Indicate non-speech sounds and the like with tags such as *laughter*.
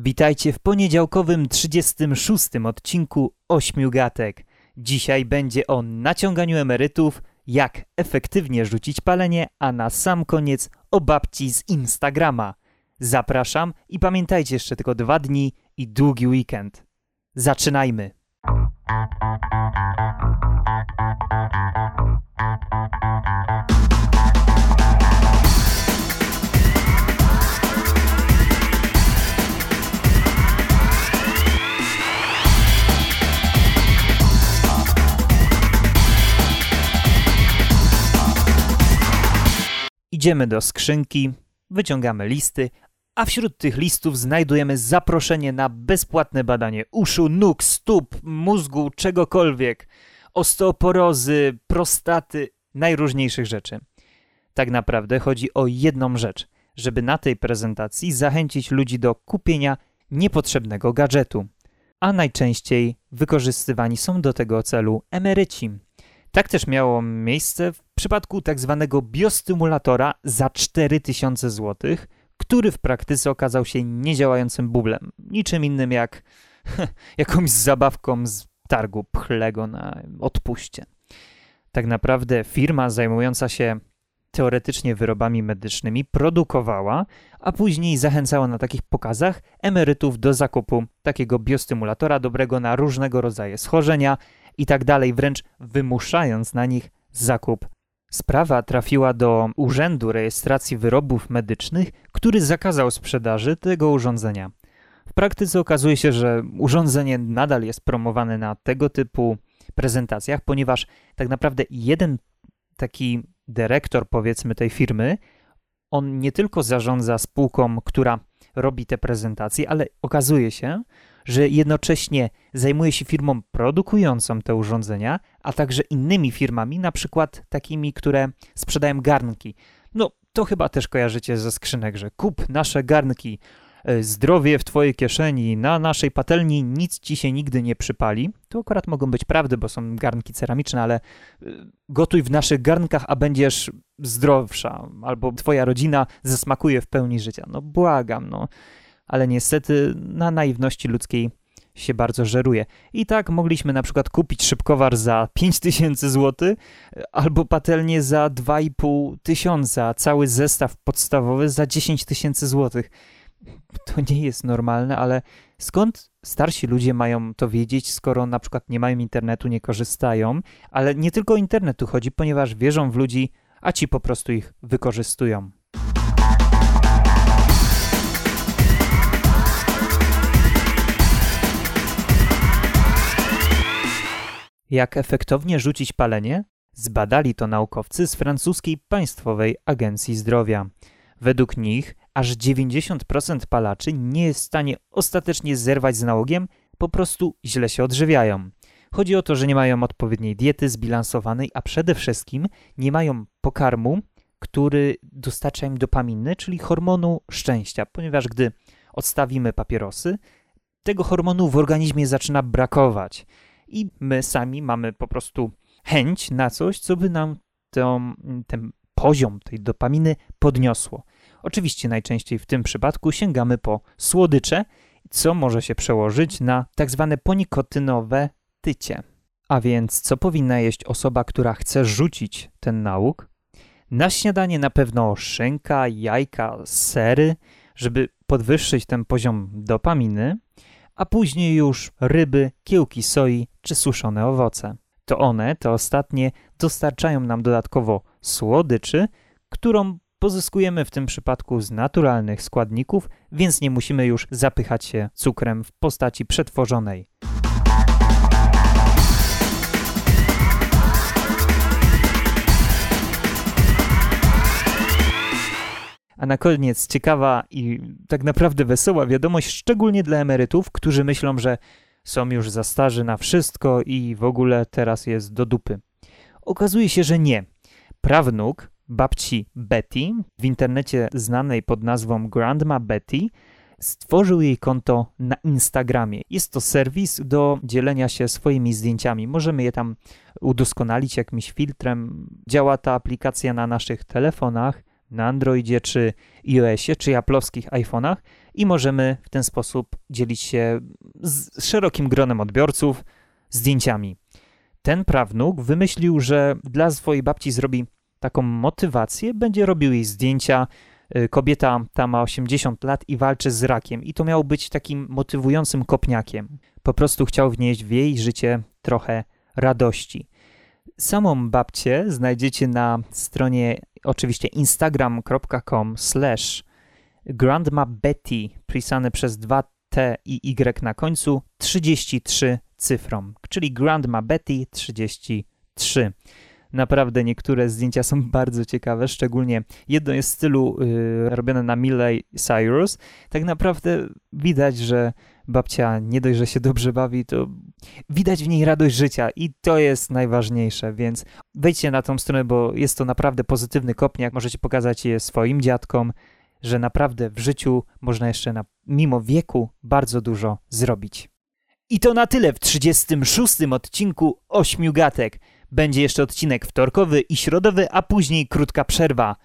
Witajcie w poniedziałkowym 36 odcinku Ośmiu Gatek. Dzisiaj będzie o naciąganiu emerytów, jak efektywnie rzucić palenie, a na sam koniec o babci z Instagrama. Zapraszam i pamiętajcie jeszcze tylko dwa dni i długi weekend. Zaczynajmy! Idziemy do skrzynki, wyciągamy listy, a wśród tych listów znajdujemy zaproszenie na bezpłatne badanie uszu, nóg, stóp, mózgu, czegokolwiek, osteoporozy, prostaty, najróżniejszych rzeczy. Tak naprawdę chodzi o jedną rzecz, żeby na tej prezentacji zachęcić ludzi do kupienia niepotrzebnego gadżetu. A najczęściej wykorzystywani są do tego celu emeryci. Tak też miało miejsce w przypadku tak zwanego biostymulatora za 4000 zł, który w praktyce okazał się niedziałającym bublem, niczym innym jak *laughs* jakąś zabawką z targu pchlego na odpuście. Tak naprawdę firma zajmująca się teoretycznie wyrobami medycznymi produkowała, a później zachęcała na takich pokazach emerytów do zakupu takiego biostymulatora dobrego na różnego rodzaju schorzenia i tak dalej, wręcz wymuszając na nich zakup. Sprawa trafiła do Urzędu Rejestracji Wyrobów Medycznych, który zakazał sprzedaży tego urządzenia. W praktyce okazuje się, że urządzenie nadal jest promowane na tego typu prezentacjach, ponieważ tak naprawdę jeden taki dyrektor, powiedzmy, tej firmy, on nie tylko zarządza spółką, która robi te prezentacje, ale okazuje się, że jednocześnie zajmuje się firmą produkującą te urządzenia, a także innymi firmami, na przykład takimi, które sprzedają garnki. No, to chyba też kojarzycie ze skrzynek, że kup nasze garnki, e, zdrowie w twojej kieszeni, na naszej patelni nic ci się nigdy nie przypali. To akurat mogą być prawdy, bo są garnki ceramiczne, ale e, gotuj w naszych garnkach, a będziesz zdrowsza, albo twoja rodzina zasmakuje w pełni życia. No błagam, no ale niestety na naiwności ludzkiej się bardzo żeruje. I tak mogliśmy na przykład kupić szybkowar za 5000 zł albo patelnię za 2,5 tysiąca, cały zestaw podstawowy za 10 tysięcy złotych. To nie jest normalne, ale skąd starsi ludzie mają to wiedzieć, skoro na przykład nie mają internetu, nie korzystają, ale nie tylko o internetu chodzi, ponieważ wierzą w ludzi, a ci po prostu ich wykorzystują. Jak efektownie rzucić palenie? Zbadali to naukowcy z francuskiej Państwowej Agencji Zdrowia. Według nich aż 90% palaczy nie jest w stanie ostatecznie zerwać z nałogiem, po prostu źle się odżywiają. Chodzi o to, że nie mają odpowiedniej diety zbilansowanej, a przede wszystkim nie mają pokarmu, który dostarcza im dopaminy, czyli hormonu szczęścia, ponieważ gdy odstawimy papierosy, tego hormonu w organizmie zaczyna brakować i my sami mamy po prostu chęć na coś, co by nam tą, ten poziom tej dopaminy podniosło. Oczywiście najczęściej w tym przypadku sięgamy po słodycze, co może się przełożyć na tak zwane ponikotynowe tycie. A więc co powinna jeść osoba, która chce rzucić ten nauk? Na śniadanie na pewno szynka, jajka, sery, żeby podwyższyć ten poziom dopaminy a później już ryby, kiełki soi czy suszone owoce. To one, te ostatnie, dostarczają nam dodatkowo słodyczy, którą pozyskujemy w tym przypadku z naturalnych składników, więc nie musimy już zapychać się cukrem w postaci przetworzonej. A na koniec ciekawa i tak naprawdę wesoła wiadomość, szczególnie dla emerytów, którzy myślą, że są już za starzy na wszystko i w ogóle teraz jest do dupy. Okazuje się, że nie. Prawnuk babci Betty, w internecie znanej pod nazwą Grandma Betty, stworzył jej konto na Instagramie. Jest to serwis do dzielenia się swoimi zdjęciami. Możemy je tam udoskonalić jakimś filtrem. Działa ta aplikacja na naszych telefonach na Androidzie czy iOSie, czy japlowskich iPhone'ach i możemy w ten sposób dzielić się z szerokim gronem odbiorców zdjęciami. Ten prawnuk wymyślił, że dla swojej babci zrobi taką motywację, będzie robił jej zdjęcia. Y, kobieta ta ma 80 lat i walczy z rakiem, i to miał być takim motywującym kopniakiem. Po prostu chciał wnieść w jej życie trochę radości. Samą babcię znajdziecie na stronie oczywiście instagram.com slash grandma Betty, pisane przez 2T i Y na końcu, 33 cyfrą, czyli grandma Betty 33. Naprawdę niektóre zdjęcia są *laughs* bardzo ciekawe, szczególnie jedno jest w stylu yy, robione na Miley Cyrus. Tak naprawdę widać, że babcia nie dość, że się dobrze bawi, to widać w niej radość życia i to jest najważniejsze, więc wejdźcie na tą stronę, bo jest to naprawdę pozytywny kopniak, możecie pokazać je swoim dziadkom, że naprawdę w życiu można jeszcze na, mimo wieku bardzo dużo zrobić. I to na tyle w 36 odcinku Ośmiu Gatek. Będzie jeszcze odcinek wtorkowy i środowy, a później krótka przerwa.